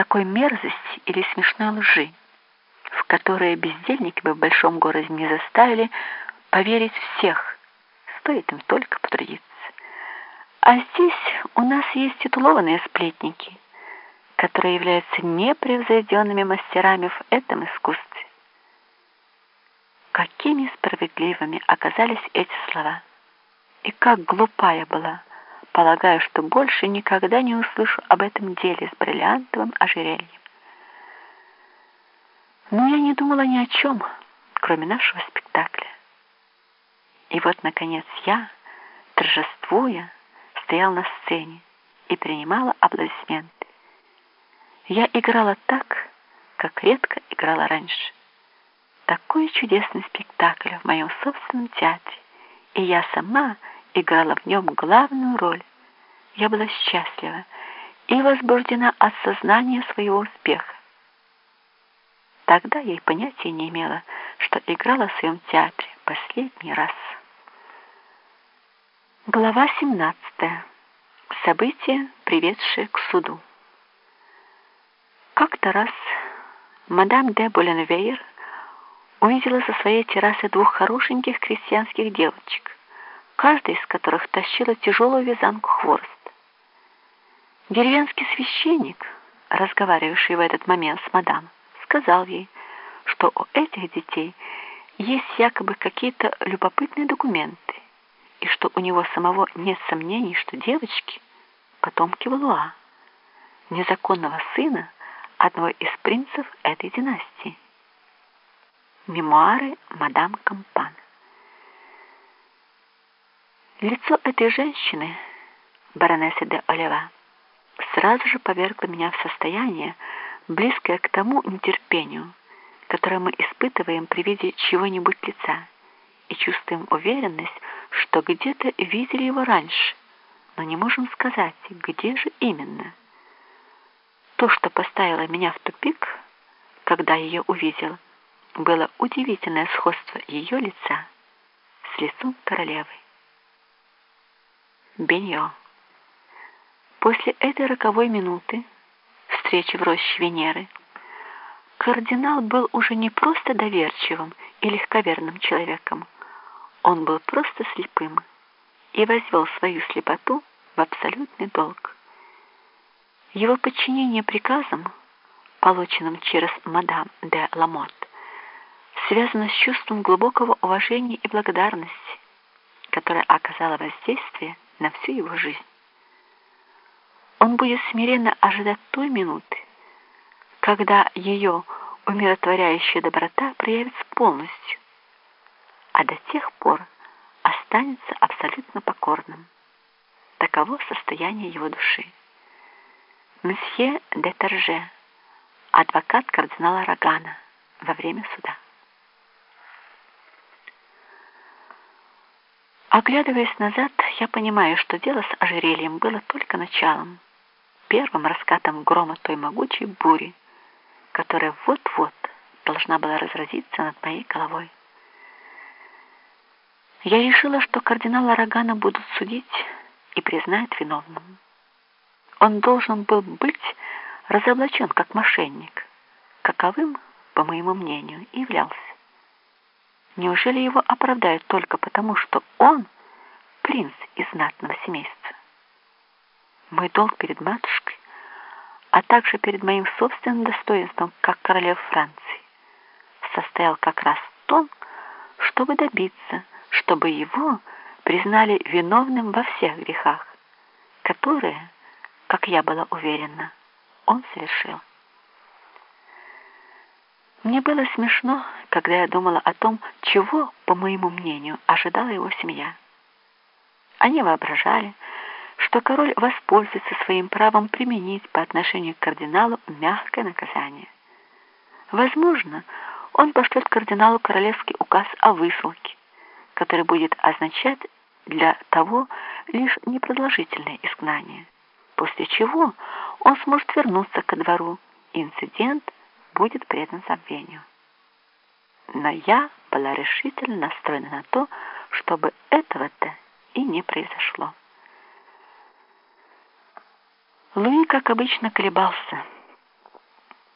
такой мерзости или смешной лжи, в которые бездельники бы в большом городе не заставили поверить всех, стоит им только потрудиться. А здесь у нас есть титулованные сплетники, которые являются непревзойденными мастерами в этом искусстве. Какими справедливыми оказались эти слова, и как глупая была, полагаю, что больше никогда не услышу об этом деле с бриллиантовым ожерельем. Но я не думала ни о чем, кроме нашего спектакля. И вот, наконец, я, торжествуя, стоял на сцене и принимала аплодисменты. Я играла так, как редко играла раньше. Такой чудесный спектакль в моем собственном театре, и я сама играла в нем главную роль. Я была счастлива и возбуждена от сознания своего успеха. Тогда я и понятия не имела, что играла в своем театре последний раз. Глава 17. События, приведшие к суду. Как-то раз мадам де Боленвейер увидела со своей террасы двух хорошеньких крестьянских девочек, каждая из которых тащила тяжелую вязанку хвороста. Деревенский священник, разговаривавший в этот момент с мадам, сказал ей, что у этих детей есть якобы какие-то любопытные документы, и что у него самого нет сомнений, что девочки — потомки Валуа, незаконного сына одного из принцев этой династии. Мемуары мадам Кампан. Лицо этой женщины, баронессы де Олева, сразу же повергло меня в состояние, близкое к тому нетерпению, которое мы испытываем при виде чего-нибудь лица, и чувствуем уверенность, что где-то видели его раньше, но не можем сказать, где же именно. То, что поставило меня в тупик, когда ее увидел, было удивительное сходство ее лица с лицом королевы. Беньо. После этой роковой минуты встречи в роще Венеры кардинал был уже не просто доверчивым и легковерным человеком, он был просто слепым и возвел свою слепоту в абсолютный долг. Его подчинение приказам, полученным через мадам де Ламот, связано с чувством глубокого уважения и благодарности, которое оказало воздействие на всю его жизнь. Он будет смиренно ожидать той минуты, когда ее умиротворяющая доброта проявится полностью, а до тех пор останется абсолютно покорным. Таково состояние его души. Месье де Торже, адвокат кардинала Рогана во время суда. Оглядываясь назад, я понимаю, что дело с ожерельем было только началом, первым раскатом грома той могучей бури, которая вот-вот должна была разразиться над моей головой. Я решила, что кардинала Рогана будут судить и признают виновным. Он должен был быть разоблачен как мошенник, каковым, по моему мнению, и являлся. Неужели его оправдают только потому, что он принц из знатного семейства? Мой долг перед матушкой, а также перед моим собственным достоинством, как королев Франции, состоял как раз в том, чтобы добиться, чтобы его признали виновным во всех грехах, которые, как я была уверена, он совершил. Мне было смешно, когда я думала о том, чего, по моему мнению, ожидала его семья. Они воображали, что король воспользуется своим правом применить по отношению к кардиналу мягкое наказание. Возможно, он пошлет кардиналу королевский указ о высылке, который будет означать для того лишь непродолжительное изгнание, после чего он сможет вернуться ко двору, и инцидент будет предан забвению. Но я была решительно настроена на то, чтобы этого-то и не произошло. Луи, как обычно, колебался.